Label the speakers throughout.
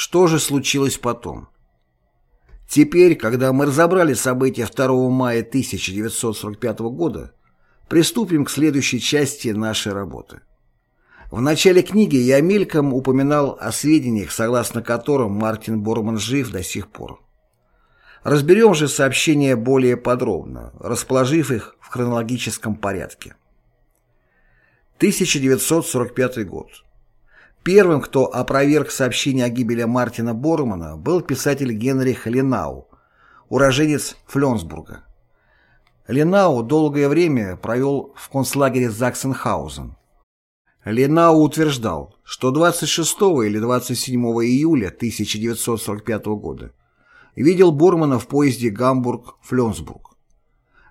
Speaker 1: Что же случилось потом? Теперь, когда мы разобрали события 2 мая 1945 года, приступим к следующей части нашей работы. В начале книги я мельком упоминал о сведениях, согласно которым Мартин Борман жив до сих пор. Разберем же сообщения более подробно, расположив их в хронологическом порядке. 1945 год. Первым, кто опроверг сообщение о гибели Мартина Бормана, был писатель Генрих Ленау, уроженец Фленсбурга. Ленау долгое время провел в концлагере Заксенхаузен. Ленау утверждал, что 26 или 27 июля 1945 года видел Бормана в поезде Гамбург-Фленсбург.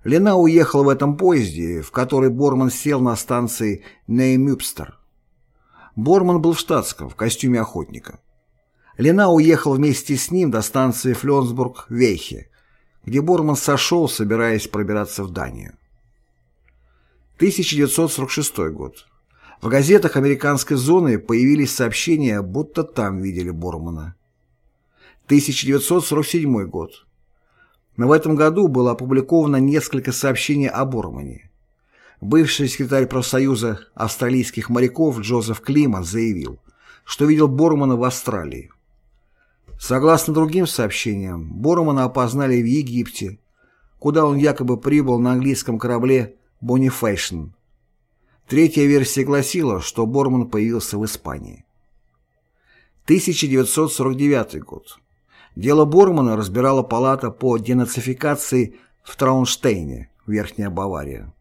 Speaker 1: Лена уехал в этом поезде, в который Борман сел на станции Неймюпстер. Борман был в штатском, в костюме охотника. Лена уехал вместе с ним до станции Фленсбург-Вейхе, где Борман сошел, собираясь пробираться в Данию. 1946 год. В газетах американской зоны появились сообщения, будто там видели Бормана. 1947 год. Но в этом году было опубликовано несколько сообщений о Бормане. Бывший секретарь профсоюза австралийских моряков Джозеф Климан заявил, что видел Бормана в Австралии. Согласно другим сообщениям, Бормана опознали в Египте, куда он якобы прибыл на английском корабле «Бонифейшн». Третья версия гласила, что Борман появился в Испании. 1949 год. Дело Бормана разбирала палата по денацификации в Траунштейне, Верхняя Бавария.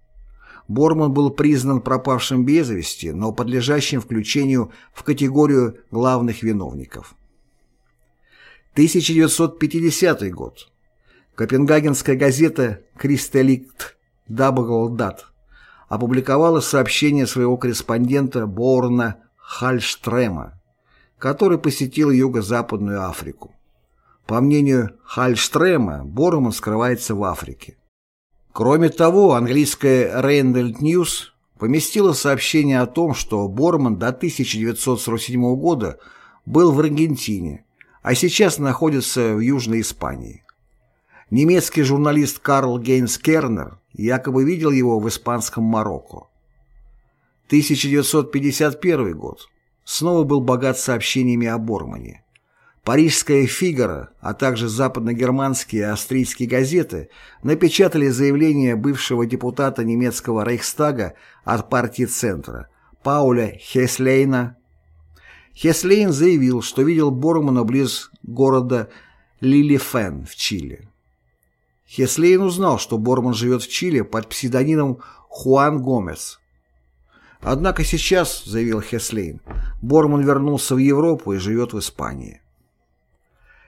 Speaker 1: Борман был признан пропавшим без вести, но подлежащим включению в категорию главных виновников. 1950 год. Копенгагенская газета «Кристеликт Дабглдат» опубликовала сообщение своего корреспондента Борна Хальштрема, который посетил Юго-Западную Африку. По мнению Хальштрема, Борман скрывается в Африке. Кроме того, английская Randall News поместила сообщение о том, что Борман до 1947 года был в Аргентине, а сейчас находится в Южной Испании. Немецкий журналист Карл Гейнс Кернер якобы видел его в испанском Марокко. 1951 год снова был богат сообщениями о Бормане. Парижская «Фигаро», а также западногерманские и австрийские газеты напечатали заявление бывшего депутата немецкого Рейхстага от партии Центра Пауля Хеслейна. Хеслейн заявил, что видел Бормана близ города Лилифен в Чили. Хеслейн узнал, что Борман живет в Чили под псевдонимом Хуан Гомес. Однако сейчас, заявил Хеслейн, Борман вернулся в Европу и живет в Испании.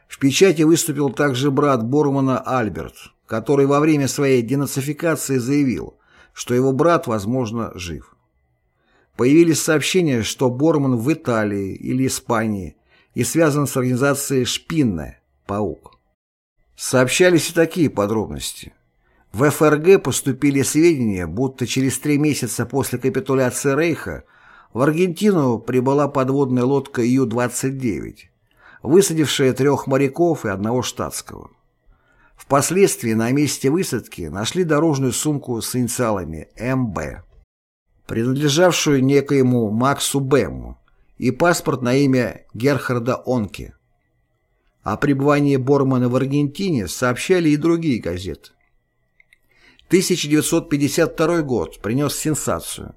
Speaker 1: В печати выступил также брат Бормана Альберт, который во время своей денацификации заявил, что его брат, возможно, жив. Появились сообщения, что Борман в Италии или Испании и связан с организацией «Шпинная» «Паук». Сообщались и такие подробности. В ФРГ поступили сведения, будто через три месяца после капитуляции Рейха в Аргентину прибыла подводная лодка Ю-29, высадившая трех моряков и одного штатского. Впоследствии на месте высадки нашли дорожную сумку с инициалами МБ, принадлежавшую некоему Максу Бэму, и паспорт на имя Герхарда Онке. О пребывании Бормана в Аргентине сообщали и другие газеты. 1952 год принес сенсацию.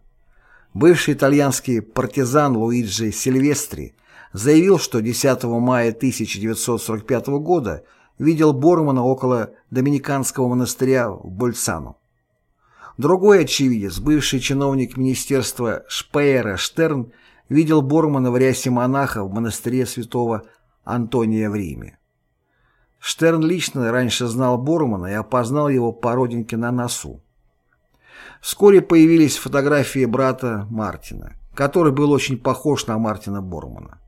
Speaker 1: Бывший итальянский партизан Луиджи Сильвестри заявил, что 10 мая 1945 года видел Бормана около Доминиканского монастыря в Больцану. Другой очевидец, бывший чиновник министерства Шпеера Штерн, видел Бормана в рясе монаха в монастыре святого Антония в Риме. Штерн лично раньше знал Бормана и опознал его по родинке на носу. Вскоре появились фотографии брата Мартина, который был очень похож на Мартина Бормана.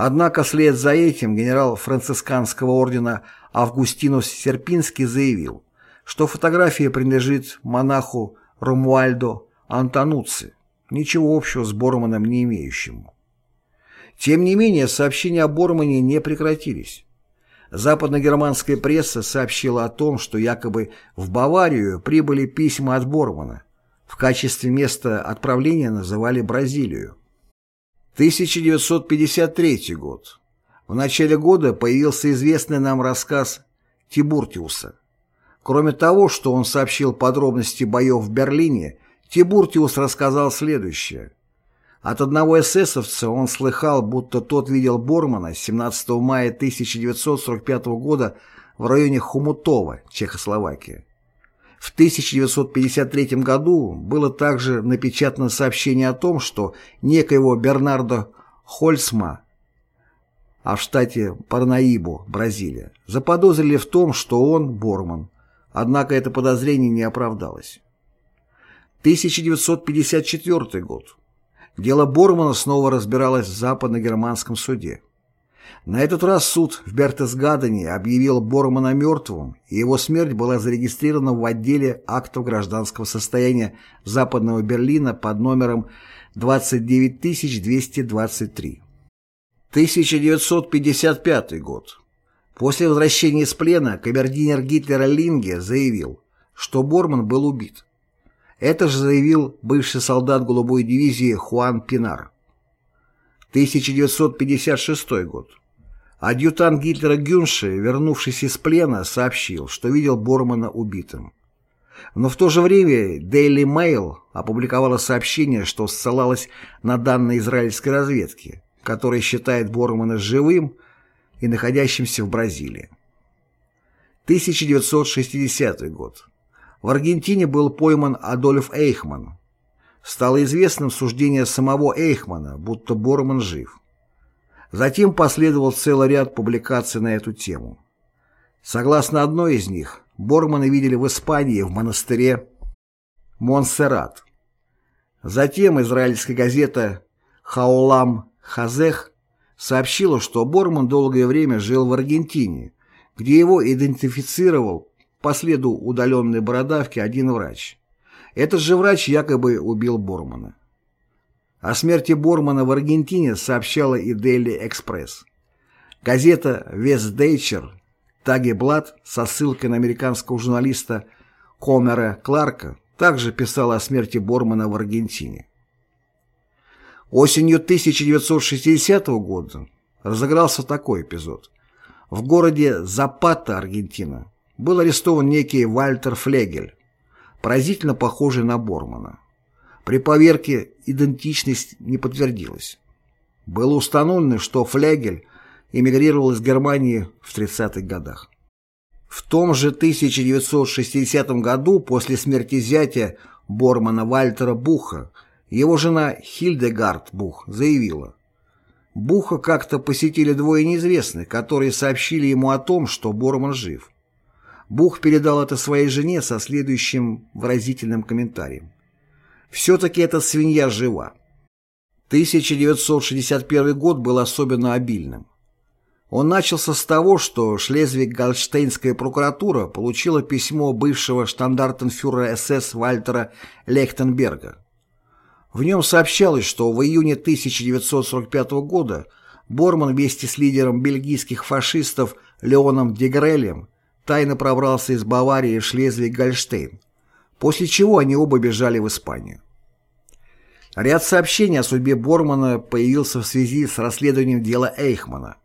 Speaker 1: Однако вслед за этим генерал францисканского ордена Августинус Серпинский заявил, что фотография принадлежит монаху Ромуальдо Антонуци, ничего общего с Борманом не имеющему. Тем не менее, сообщения о Бормане не прекратились. Западногерманская пресса сообщила о том, что якобы в Баварию прибыли письма от Бормана. В качестве места отправления называли Бразилию. 1953 год. В начале года появился известный нам рассказ Тибуртиуса. Кроме того, что он сообщил подробности боев в Берлине, Тибуртиус рассказал следующее. От одного эсэсовца он слыхал, будто тот видел Бормана 17 мая 1945 года в районе Хумутова, Чехословакия. В 1953 году было также напечатано сообщение о том, что некоего Бернардо Хольцма, а в штате Парнаибу, Бразилия, заподозрили в том, что он Борман, однако это подозрение не оправдалось. 1954 год. Дело Бормана снова разбиралось в западно-германском суде. На этот раз суд в Бертесгадене объявил Бормана мертвым, и его смерть была зарегистрирована в отделе актов гражданского состояния Западного Берлина под номером 29223. 1955 год. После возвращения из плена камердинер Гитлера Линге заявил, что Борман был убит. Это же заявил бывший солдат голубой дивизии Хуан Пинар. 1956 год. Адъютант Гитлера Гюнши, вернувшись из плена, сообщил, что видел Бормана убитым. Но в то же время Daily Mail опубликовала сообщение, что ссылалось на данные израильской разведки, которая считает Бормана живым и находящимся в Бразилии. 1960 год. В Аргентине был пойман Адольф Эйхман. Стало известным суждение самого Эйхмана, будто Борман жив. Затем последовал целый ряд публикаций на эту тему. Согласно одной из них, Бормана видели в Испании в монастыре Монсеррат. Затем израильская газета «Хаолам Хазех» сообщила, что Борман долгое время жил в Аргентине, где его идентифицировал по следу удаленной бородавки один врач. Этот же врач якобы убил Бормана. О смерти Бормана в Аргентине сообщала и Daily Express. Газета Вестдейчер Тагеблат со ссылкой на американского журналиста Комера Кларка также писала о смерти Бормана в Аргентине. Осенью 1960 года разыгрался такой эпизод. В городе Запата, Аргентина, был арестован некий Вальтер Флегель, поразительно похожий на Бормана. При поверке идентичность не подтвердилась. Было установлено, что Флегель эмигрировал из Германии в 30-х годах. В том же 1960 году, после смерти зятя Бормана Вальтера Буха, его жена Хильдегард Бух заявила, Буха как-то посетили двое неизвестных, которые сообщили ему о том, что Борман жив. Бух передал это своей жене со следующим выразительным комментарием. «Все-таки эта свинья жива». 1961 год был особенно обильным. Он начался с того, что Шлезвиг-Гольштейнская прокуратура получила письмо бывшего штандартенфюрера СС Вальтера Лехтенберга. В нем сообщалось, что в июне 1945 года Борман вместе с лидером бельгийских фашистов Леоном Дегрелем тайно пробрался из Баварии в Шлезвиг-Гольштейн, после чего они оба бежали в Испанию. Ряд сообщений о судьбе Бормана появился в связи с расследованием дела Эйхмана.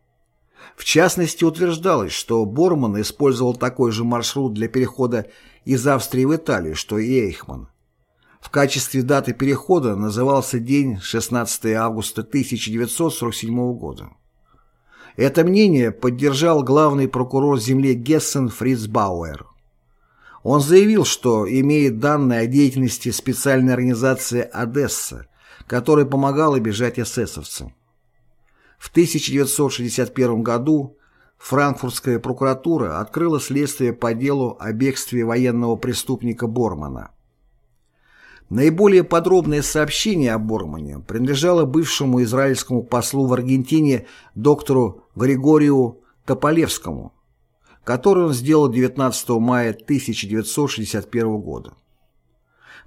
Speaker 1: В частности, утверждалось, что Борман использовал такой же маршрут для перехода из Австрии в Италию, что и Эйхман. В качестве даты перехода назывался день 16 августа 1947 года. Это мнение поддержал главный прокурор земли Гессен Фриц Бауэр. Он заявил, что имеет данные о деятельности специальной организации «Одесса», которая помогала бежать эсэсовцам. В 1961 году франкфуртская прокуратура открыла следствие по делу о бегстве военного преступника Бормана. Наиболее подробное сообщение о Бормане принадлежало бывшему израильскому послу в Аргентине доктору Григорию Тополевскому, который он сделал 19 мая 1961 года.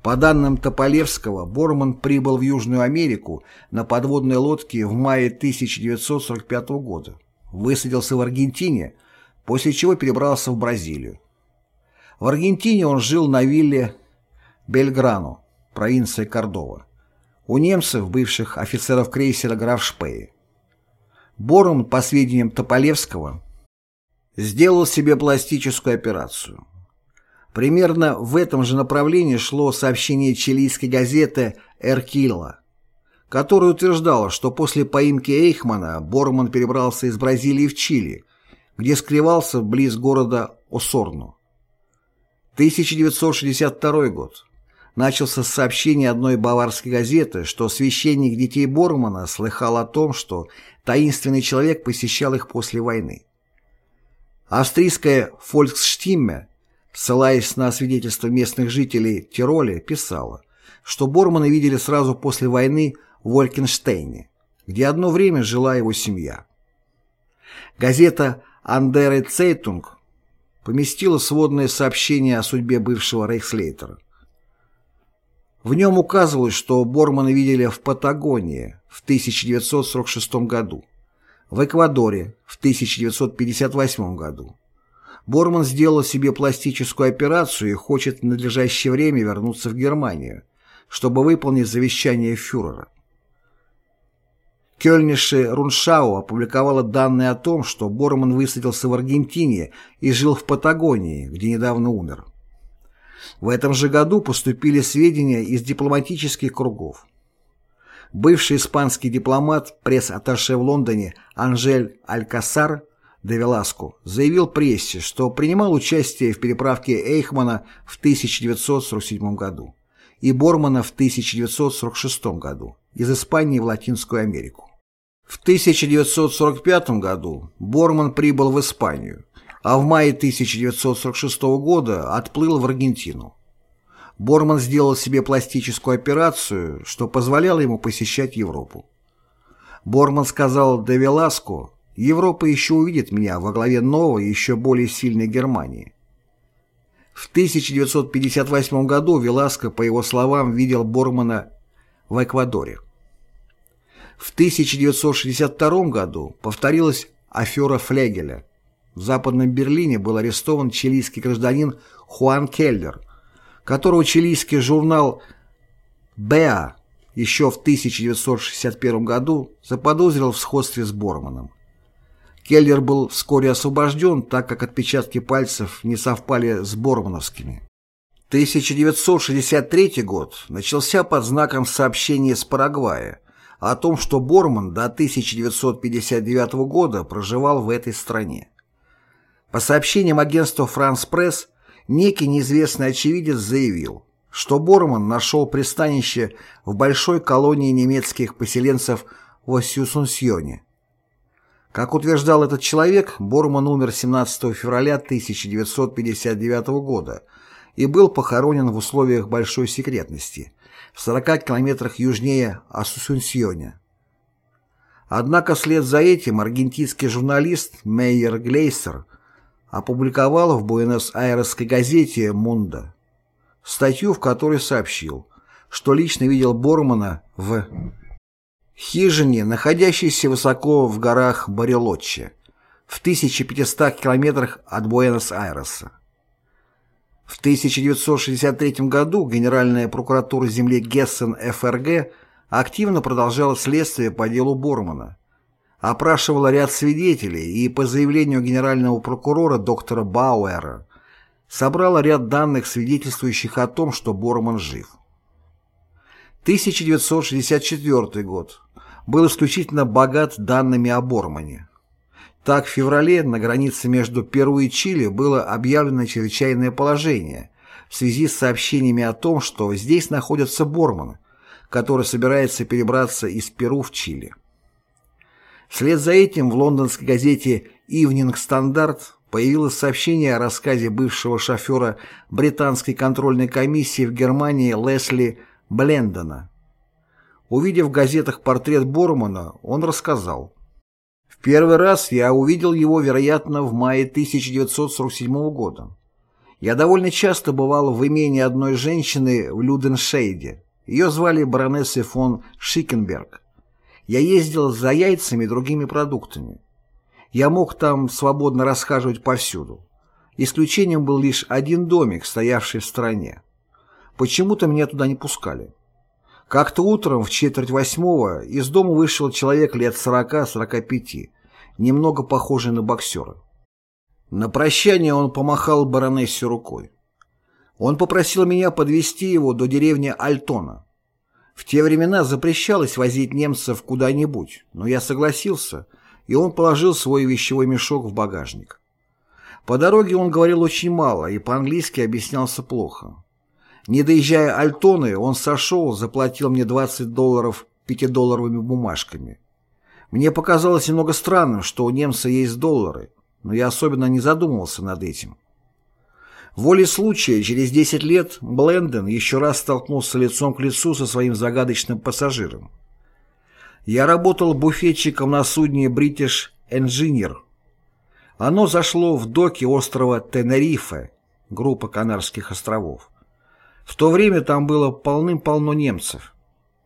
Speaker 1: По данным Тополевского, Борман прибыл в Южную Америку на подводной лодке в мае 1945 года, высадился в Аргентине, после чего перебрался в Бразилию. В Аргентине он жил на вилле Бельграну, провинция Кордова, у немцев, бывших офицеров крейсера «Граф Шпее». Борман, по сведениям Тополевского, сделал себе пластическую операцию. Примерно в этом же направлении шло сообщение чилийской газеты «Эркила», которая утверждала, что после поимки Эйхмана Борман перебрался из Бразилии в Чили, где скрывался близ города Осорну. 1962 год. Начался с сообщения одной баварской газеты, что священник детей Бормана слыхал о том, что таинственный человек посещал их после войны. Австрийская «Фольксштимме», ссылаясь на свидетельства местных жителей Тироля, писала, что Бормана видели сразу после войны в Волькенштейне, где одно время жила его семья. Газета «Андере Цейтунг» поместила сводное сообщение о судьбе бывшего рейхслейтера. В нем указывалось, что Бормана видели в Патагонии в 1946 году, в Эквадоре в 1958 году. Борман сделал себе пластическую операцию и хочет в надлежащее время вернуться в Германию, чтобы выполнить завещание фюрера. Кёльнише Руншау опубликовала данные о том, что Борман высадился в Аргентине и жил в Патагонии, где недавно умер. В этом же году поступили сведения из дипломатических кругов. Бывший испанский дипломат, пресс-атташе в Лондоне Анжель Алькасар де Веласко заявил прессе, что принимал участие в переправке Эйхмана в 1947 году и Бормана в 1946 году из Испании в Латинскую Америку. В 1945 году Борман прибыл в Испанию, а в мае 1946 года отплыл в Аргентину. Борман сделал себе пластическую операцию, что позволяло ему посещать Европу. Борман сказал де Веласко, «Европа еще увидит меня во главе новой, еще более сильной Германии». В 1958 году Веласко, по его словам, видел Бормана в Эквадоре. В 1962 году повторилась афера Флегеля. В Западном Берлине был арестован чилийский гражданин Хуан Келлер, которого чилийский журнал «Беа» еще в 1961 году заподозрил в сходстве с Борманом. Келлер был вскоре освобожден, так как отпечатки пальцев не совпали с бормановскими. 1963 год начался под знаком сообщения с Парагвая о том, что Борман до 1959 года проживал в этой стране. По сообщениям агентства «Франс Пресс», некий неизвестный очевидец заявил, что Борман нашел пристанище в большой колонии немецких поселенцев в Сюсунсьоне. Как утверждал этот человек, Борман умер 17 февраля 1959 года и был похоронен в условиях большой секретности в 40 километрах южнее Асусунсьоне. Однако вслед за этим аргентинский журналист Мейер Глейсер – опубликовала в Буэнос-Айресской газете «Мунда» статью, в которой сообщил, что лично видел Бормана в хижине, находящейся высоко в горах Барелотче, в 1500 километрах от Буэнос-Айреса. В 1963 году Генеральная прокуратура земли Гессен ФРГ активно продолжала следствие по делу Бормана, опрашивала ряд свидетелей и по заявлению генерального прокурора доктора Бауэра собрала ряд данных, свидетельствующих о том, что Борман жив. 1964 год был исключительно богат данными о Бормане. Так, в феврале на границе между Перу и Чили было объявлено чрезвычайное положение в связи с сообщениями о том, что здесь находится Борман, который собирается перебраться из Перу в Чили. Вслед за этим в лондонской газете «Ивнинг Стандарт» появилось сообщение о рассказе бывшего шофера британской контрольной комиссии в Германии Лесли Блендона. Увидев в газетах портрет Бормана, он рассказал. «В первый раз я увидел его, вероятно, в мае 1947 года. Я довольно часто бывал в имении одной женщины в Люденшейде. Ее звали баронессой фон Шикенберг. Я ездил за яйцами и другими продуктами. Я мог там свободно расхаживать повсюду. Исключением был лишь один домик, стоявший в стороне. Почему-то меня туда не пускали. Как-то утром в четверть восьмого из дома вышел человек лет сорока-сорока пяти, немного похожий на боксера. На прощание он помахал баронессе рукой. Он попросил меня подвести его до деревни Альтона. В те времена запрещалось возить немцев куда-нибудь, но я согласился, и он положил свой вещевой мешок в багажник. По дороге он говорил очень мало и по-английски объяснялся плохо. Не доезжая Альтоны, он сошел, заплатил мне 20 долларов пятидолларовыми бумажками. Мне показалось немного странным, что у немца есть доллары, но я особенно не задумывался над этим. Волей случая, через 10 лет Бленден еще раз столкнулся лицом к лицу со своим загадочным пассажиром. Я работал буфетчиком на судне British Engineer. Оно зашло в доки острова Тенерифе, группа Канарских островов. В то время там было полным-полно немцев.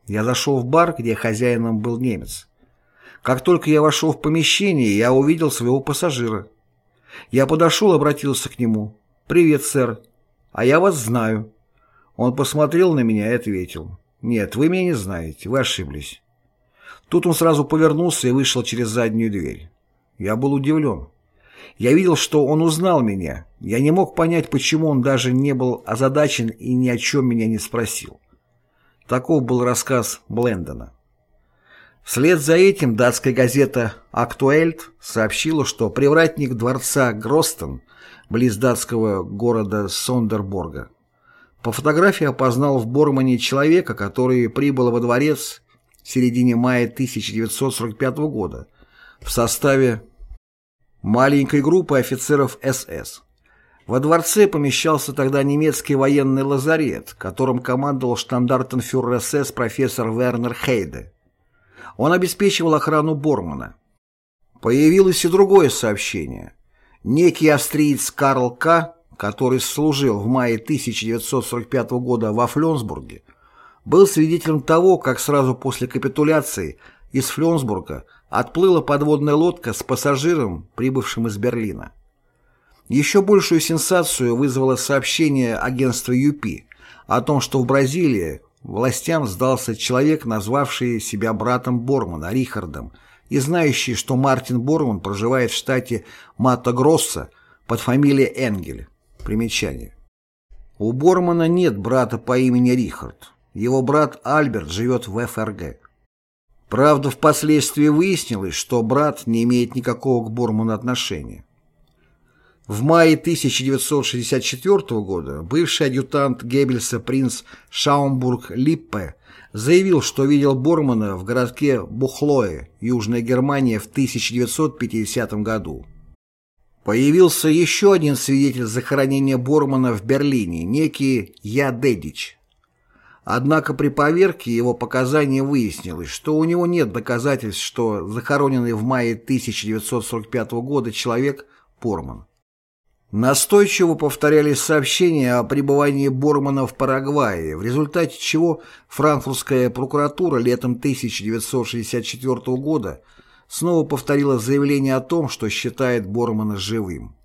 Speaker 1: Я зашел в бар, где хозяином был немец. Как только я вошел в помещение, я увидел своего пассажира. Я подошел и обратился к нему. «Привет, сэр. А я вас знаю». Он посмотрел на меня и ответил. «Нет, вы меня не знаете, вы ошиблись». Тут он сразу повернулся и вышел через заднюю дверь. Я был удивлен. Я видел, что он узнал меня. Я не мог понять, почему он даже не был озадачен и ни о чем меня не спросил. Таков был рассказ Блендона. Вслед за этим датская газета «Актуэльт» сообщила, что привратник дворца Гростон, близ датского города Сондерборга, по фотографии опознал в Бормане человека, который прибыл во дворец в середине мая 1945 года в составе маленькой группы офицеров СС. Во дворце помещался тогда немецкий военный лазарет, которым командовал штандартенфюрер СС профессор Вернер Хейде. Он обеспечивал охрану Бормана. Появилось и другое сообщение. Некий австриец Карл К., который служил в мае 1945 года во Фленсбурге, был свидетелем того, как сразу после капитуляции из Фленсбурга отплыла подводная лодка с пассажиром, прибывшим из Берлина. Еще большую сенсацию вызвало сообщение агентства ЮПИ о том, что в Бразилии властям сдался человек, назвавший себя братом Бормана, Рихардом, и знающий, что Мартин Борман проживает в штате Мато-Гросса под фамилией Энгель. Примечание. У Бормана нет брата по имени Рихард. Его брат Альберт живет в ФРГ. Правда, впоследствии выяснилось, что брат не имеет никакого к Борману отношения. В мае 1964 года бывший адъютант Геббельса принц Шаумбург-Липпе заявил, что видел Бормана в городке Бухлое, Южная Германия, в 1950 году. Появился еще один свидетель захоронения Бормана в Берлине, некий Я Дедич. Однако при поверке его показаний выяснилось, что у него нет доказательств, что захороненный в мае 1945 года человек – Борман. Настойчиво повторялись сообщения о пребывании Бормана в Парагвае, в результате чего франкфуртская прокуратура летом 1964 года снова повторила заявление о том, что считает Бормана живым.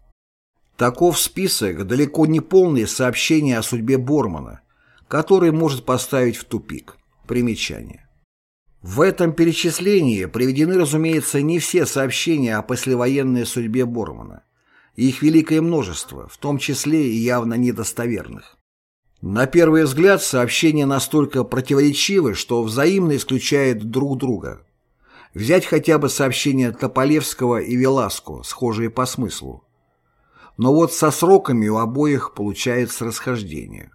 Speaker 1: Таков список далеко не полный сообщения о судьбе Бормана – который может поставить в тупик. Примечание. В этом перечислении приведены, разумеется, не все сообщения о послевоенной судьбе Бормана. Их великое множество, в том числе и явно недостоверных. На первый взгляд сообщения настолько противоречивы, что взаимно исключают друг друга. Взять хотя бы сообщения Тополевского и Веласко, схожие по смыслу. Но вот со сроками у обоих получается расхождение.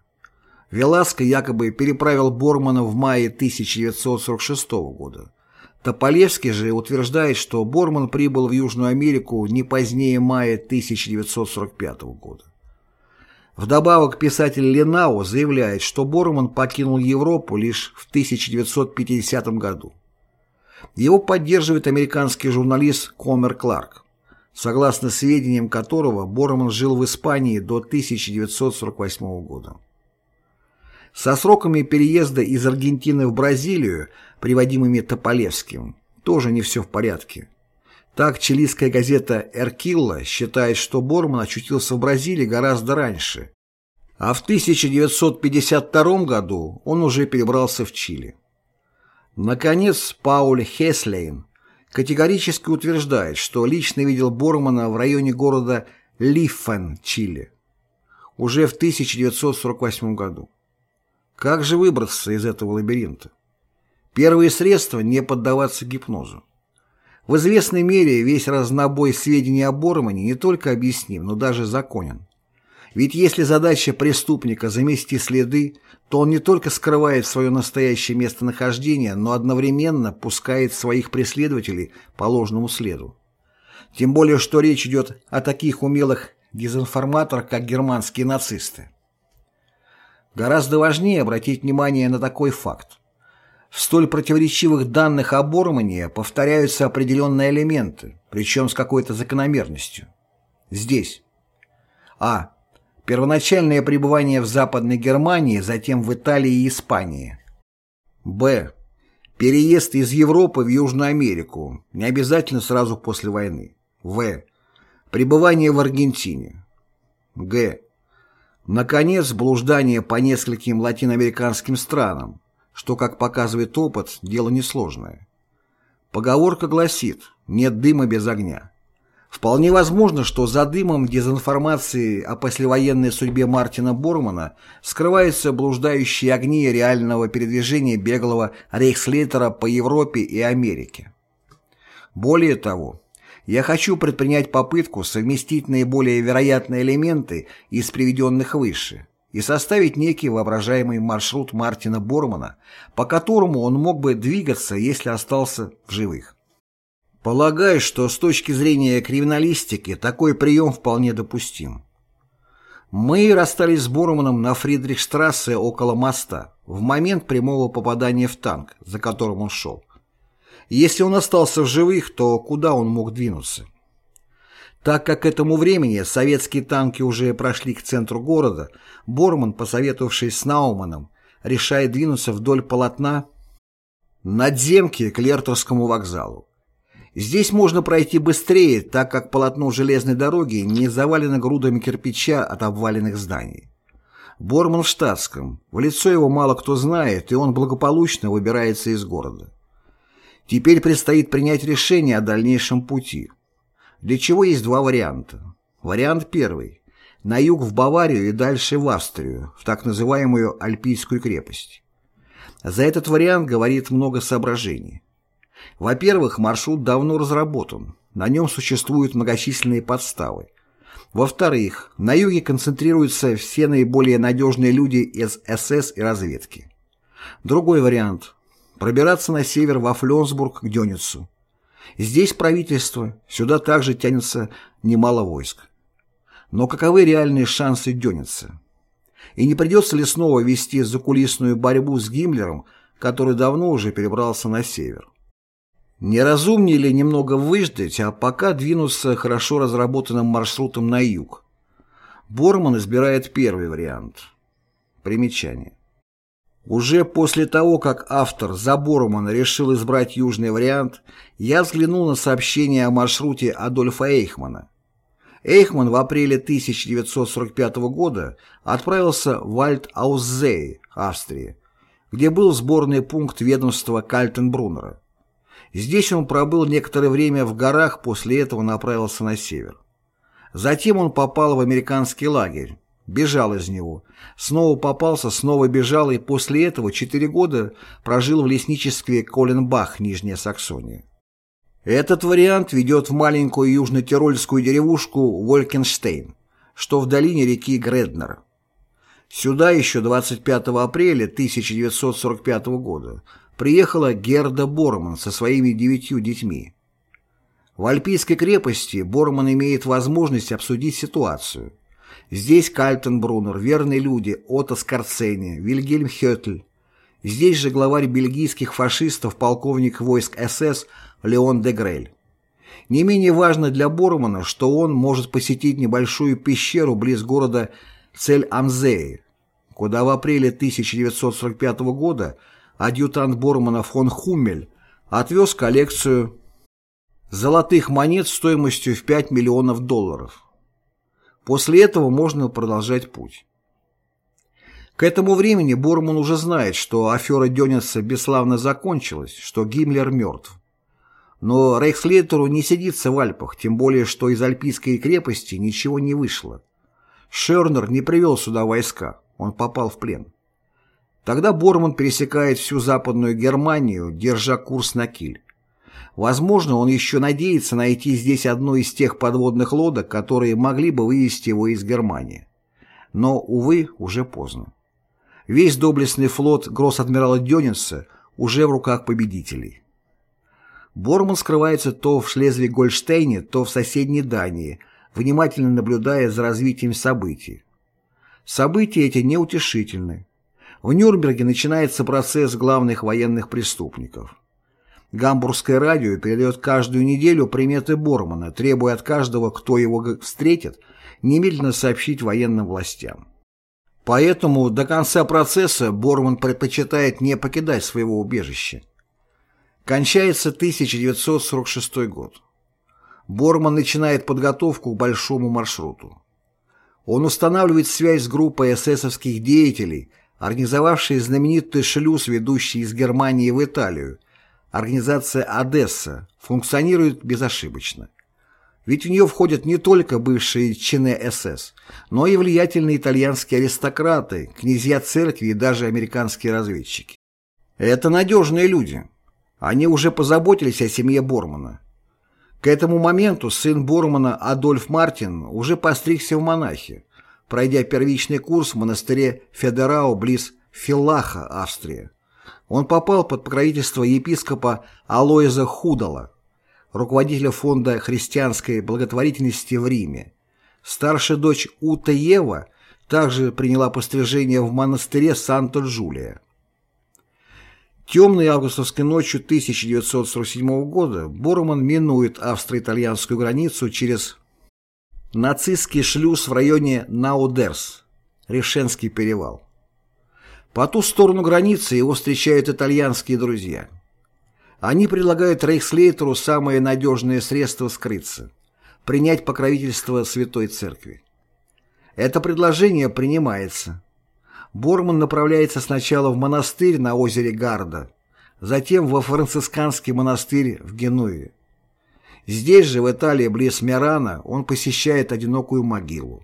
Speaker 1: Веласко якобы переправил Бормана в мае 1946 года. Тополевский же утверждает, что Борман прибыл в Южную Америку не позднее мая 1945 года. Вдобавок писатель Ленау заявляет, что Борман покинул Европу лишь в 1950 году. Его поддерживает американский журналист Комер Кларк. согласно сведениям которого Борман жил в Испании до 1948 года. Со сроками переезда из Аргентины в Бразилию, приводимыми Тополевским, тоже не все в порядке. Так чилийская газета «Эркилла» считает, что Борман очутился в Бразилии гораздо раньше, а в 1952 году он уже перебрался в Чили. Наконец, Пауль Хеслейн категорически утверждает, что лично видел Бормана в районе города Лиффен, Чили, уже в 1948 году. Как же выбраться из этого лабиринта? Первое средство – не поддаваться гипнозу. В известной мере весь разнобой сведений о Бормане не только объясним, но даже законен. Ведь если задача преступника замести следы, то он не только скрывает свое настоящее местонахождение, но одновременно пускает своих преследователей по ложному следу. Тем более, что речь идет о таких умелых дезинформаторах, как германские нацисты. Гораздо важнее обратить внимание на такой факт. В столь противоречивых данных о Бормане повторяются определенные элементы, причем с какой-то закономерностью. Здесь. А. Первоначальное пребывание в Западной Германии, затем в Италии и Испании. Б. Переезд из Европы в Южную Америку, не обязательно сразу после войны. В. Пребывание в Аргентине. Г. Наконец, блуждание по нескольким латиноамериканским странам, что, как показывает опыт, дело несложное. Поговорка гласит «нет дыма без огня». Вполне возможно, что за дымом дезинформации о послевоенной судьбе Мартина Бормана скрываются блуждающие огни реального передвижения беглого рейхслейтера по Европе и Америке. Более того, я хочу предпринять попытку совместить наиболее вероятные элементы из приведенных выше и составить некий воображаемый маршрут Мартина Бормана, по которому он мог бы двигаться, если остался в живых. Полагаю, что с точки зрения криминалистики такой прием вполне допустим. Мы расстались с Борманом на Фридрихштрассе около моста в момент прямого попадания в танк, за которым он шел. Если он остался в живых, то куда он мог двинуться? Так как к этому времени советские танки уже прошли к центру города, Борман, посоветовавшись с Науманом, решает двинуться вдоль полотна надземки к Лерторскому вокзалу. Здесь можно пройти быстрее, так как полотно железной дороги не завалено грудами кирпича от обваленных зданий. Борман в штатском, в лицо его мало кто знает, и он благополучно выбирается из города. Теперь предстоит принять решение о дальнейшем пути. Для чего есть два варианта. Вариант первый. На юг в Баварию и дальше в Австрию, в так называемую Альпийскую крепость. За этот вариант говорит много соображений. Во-первых, маршрут давно разработан, на нем существуют многочисленные подставы. Во-вторых, на юге концентрируются все наиболее надежные люди из СС и разведки. Другой вариант – пробираться на север во Фленсбург к Дёницу. Здесь правительство, сюда также тянется немало войск. Но каковы реальные шансы Дёница? И не придется ли снова вести закулисную борьбу с Гиммлером, который давно уже перебрался на север? Не разумнее ли немного выждать, а пока двинуться хорошо разработанным маршрутом на юг? Борман избирает первый вариант. Примечание. Уже после того, как автор за Бормана решил избрать южный вариант, я взглянул на сообщение о маршруте Адольфа Эйхмана. Эйхман в апреле 1945 года отправился в Альт-Ауззей, Австрия, где был сборный пункт ведомства Кальтенбруннера. Здесь он пробыл некоторое время в горах, после этого направился на север. Затем он попал в американский лагерь, бежал из него, снова попался, снова бежал и после этого четыре года прожил в лесничестве Коленбах, Нижняя Саксония. Этот вариант ведет в маленькую южно-тирольскую деревушку Волькенштейн, что в долине реки Греднер. Сюда еще 25 апреля 1945 года приехала Герда Борман со своими девятью детьми. В Альпийской крепости Борман имеет возможность обсудить ситуацию. Здесь Кальтенбруннер, верные люди Отто Скорцени, Вильгельм Хётль. Здесь же главарь бельгийских фашистов, полковник войск СС Леон де Грель. Не менее важно для Бормана, что он может посетить небольшую пещеру близ города Цель-Амзеи, куда в апреле 1945 года адъютант Бормана фон Хуммель отвез коллекцию золотых монет стоимостью в 5 миллионов долларов. После этого можно продолжать путь. К этому времени Борман уже знает, что афера Дёнинса бесславно закончилась, что Гиммлер мертв. Но Рейхслейтеру не сидится в Альпах, тем более, что из Альпийской крепости ничего не вышло. Шернер не привел сюда войска, он попал в плен. Тогда Борман пересекает всю Западную Германию, держа курс на Киль. Возможно, он еще надеется найти здесь одну из тех подводных лодок, которые могли бы вывести его из Германии. Но, увы, уже поздно. Весь доблестный флот гросс-адмирала Дёнинса уже в руках победителей. Борман скрывается то в Шлезвиг-Гольштейне, то в соседней Дании, внимательно наблюдая за развитием событий. События эти неутешительны. В Нюрнберге начинается процесс главных военных преступников. Гамбургское радио передает каждую неделю приметы Бормана, требуя от каждого, кто его встретит, немедленно сообщить военным властям. Поэтому до конца процесса Борман предпочитает не покидать своего убежища. Кончается 1946 год. Борман начинает подготовку к большому маршруту. Он устанавливает связь с группой эсэсовских деятелей, организовавшей знаменитый шлюз, ведущий из Германии в Италию. Организация «Одесса» функционирует безошибочно. Ведь в нее входят не только бывшие чины СС, но и влиятельные итальянские аристократы, князья церкви и даже американские разведчики. Это надежные люди. Они уже позаботились о семье Бормана. К этому моменту сын Бормана Адольф Мартин уже постригся в монахи, пройдя первичный курс в монастыре Федерау близ Филлаха, Австрия. Он попал под покровительство епископа Алоиза Худала, руководителя фонда христианской благотворительности в Риме. Старшая дочь Ута Ева также приняла пострижение в монастыре Санта-Джулия. Темной августовской ночью 1947 года Борман минует австро-итальянскую границу через нацистский шлюз в районе Наудерс, Решенский перевал. По ту сторону границы его встречают итальянские друзья – они предлагают Рейхслейтеру самое надежное средство скрыться – принять покровительство Святой Церкви. Это предложение принимается. Борман направляется сначала в монастырь на озере Гарда, затем во францисканский монастырь в Генуе. Здесь же, в Италии, близ Мирана, он посещает одинокую могилу.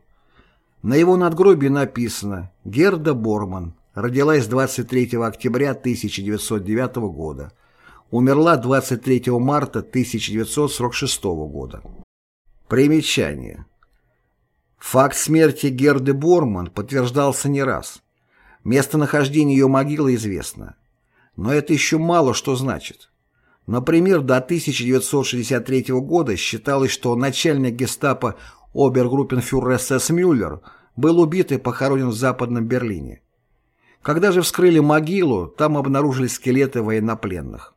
Speaker 1: На его надгробии написано «Герда Борман, родилась 23 октября 1909 года, умерла 23 марта 1946 года. Примечание. Факт смерти Герды Борман подтверждался не раз. Местонахождение ее могилы известно. Но это еще мало что значит. Например, до 1963 года считалось, что начальник гестапо обергруппенфюрер СС Мюллер был убит и похоронен в Западном Берлине. Когда же вскрыли могилу, там обнаружили скелеты военнопленных.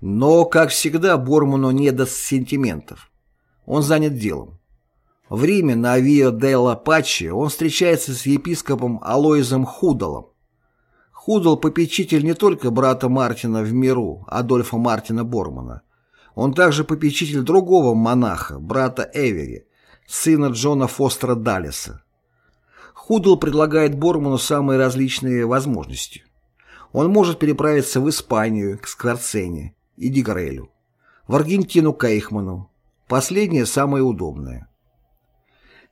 Speaker 1: Но, как всегда, Борману не до сентиментов. Он занят делом. В Риме на Авио делла Пачи он встречается с епископом Алоизом Худалом. Худал – попечитель не только брата Мартина в миру, Адольфа Мартина Бормана. Он также попечитель другого монаха, брата Эвери, сына Джона Фостера Даллеса. Худал предлагает Борману самые различные возможности. Он может переправиться в Испанию, к Скворцене, и Дигрелю, в Аргентину Кайхману. Последнее самое удобное.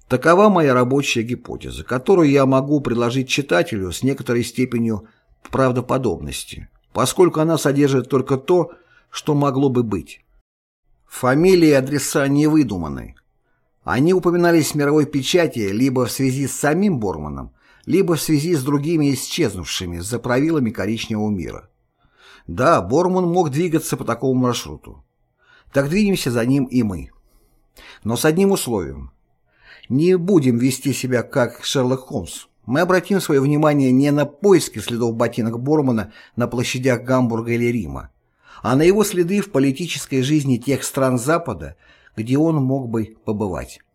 Speaker 1: Такова моя рабочая гипотеза, которую я могу предложить читателю с некоторой степенью правдоподобности, поскольку она содержит только то, что могло бы быть. Фамилии и адреса не выдуманы. Они упоминались в мировой печати либо в связи с самим Борманом, либо в связи с другими исчезнувшими за правилами коричневого мира. Да, Борман мог двигаться по такому маршруту. Так двинемся за ним и мы. Но с одним условием. Не будем вести себя как Шерлок Холмс. Мы обратим свое внимание не на поиски следов ботинок Бормана на площадях Гамбурга или Рима, а на его следы в политической жизни тех стран Запада, где он мог бы побывать.